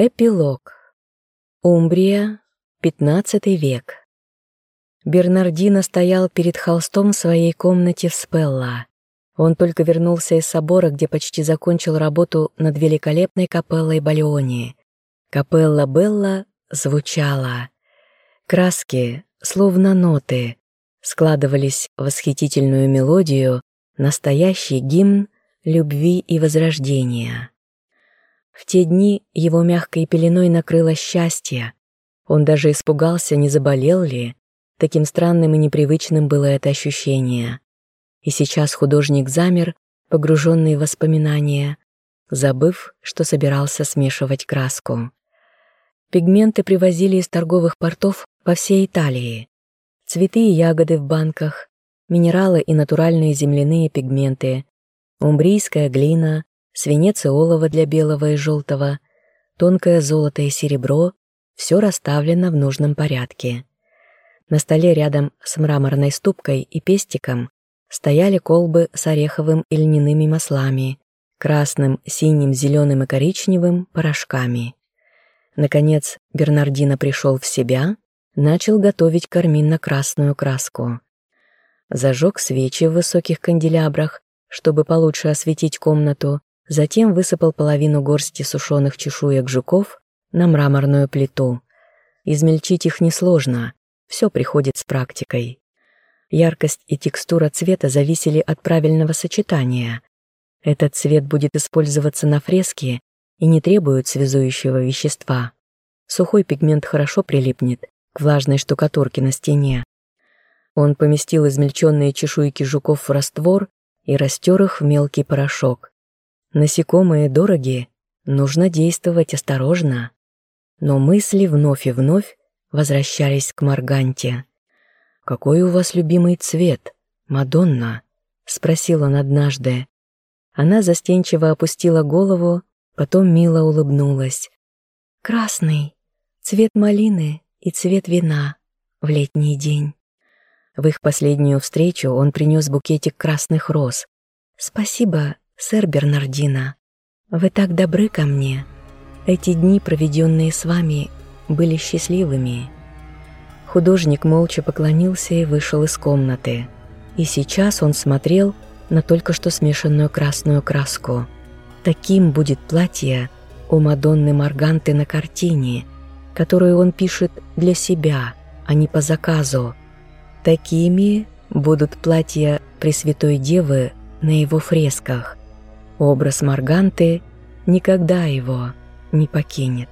Эпилог. Умбрия, XV век. Бернардино стоял перед холстом в своей комнате в Спелла. Он только вернулся из собора, где почти закончил работу над великолепной капеллой Балеони. Капелла Белла звучала. Краски, словно ноты, складывались в восхитительную мелодию, настоящий гимн любви и возрождения. В те дни его мягкой пеленой накрыло счастье. Он даже испугался, не заболел ли. Таким странным и непривычным было это ощущение. И сейчас художник замер, погруженный в воспоминания, забыв, что собирался смешивать краску. Пигменты привозили из торговых портов по всей Италии. Цветы и ягоды в банках, минералы и натуральные земляные пигменты, умбрийская глина, свинец и олово для белого и желтого, тонкое золото и серебро — все расставлено в нужном порядке. На столе рядом с мраморной ступкой и пестиком стояли колбы с ореховым и льняными маслами, красным, синим, зеленым и коричневым порошками. Наконец, Бернардино пришел в себя, начал готовить карминно-красную краску. Зажег свечи в высоких канделябрах, чтобы получше осветить комнату, Затем высыпал половину горсти сушеных чешуек жуков на мраморную плиту. Измельчить их несложно, все приходит с практикой. Яркость и текстура цвета зависели от правильного сочетания. Этот цвет будет использоваться на фреске и не требует связующего вещества. Сухой пигмент хорошо прилипнет к влажной штукатурке на стене. Он поместил измельченные чешуйки жуков в раствор и растер их в мелкий порошок. Насекомые дороги, нужно действовать осторожно. Но мысли вновь и вновь возвращались к Марганте. «Какой у вас любимый цвет, Мадонна?» — спросил он однажды. Она застенчиво опустила голову, потом мило улыбнулась. «Красный, цвет малины и цвет вина в летний день». В их последнюю встречу он принес букетик красных роз. «Спасибо «Сэр Бернардино, вы так добры ко мне. Эти дни, проведенные с вами, были счастливыми». Художник молча поклонился и вышел из комнаты. И сейчас он смотрел на только что смешанную красную краску. Таким будет платье у Мадонны Марганты на картине, которую он пишет для себя, а не по заказу. Такими будут платья Пресвятой Девы на его фресках. Образ Марганты никогда его не покинет.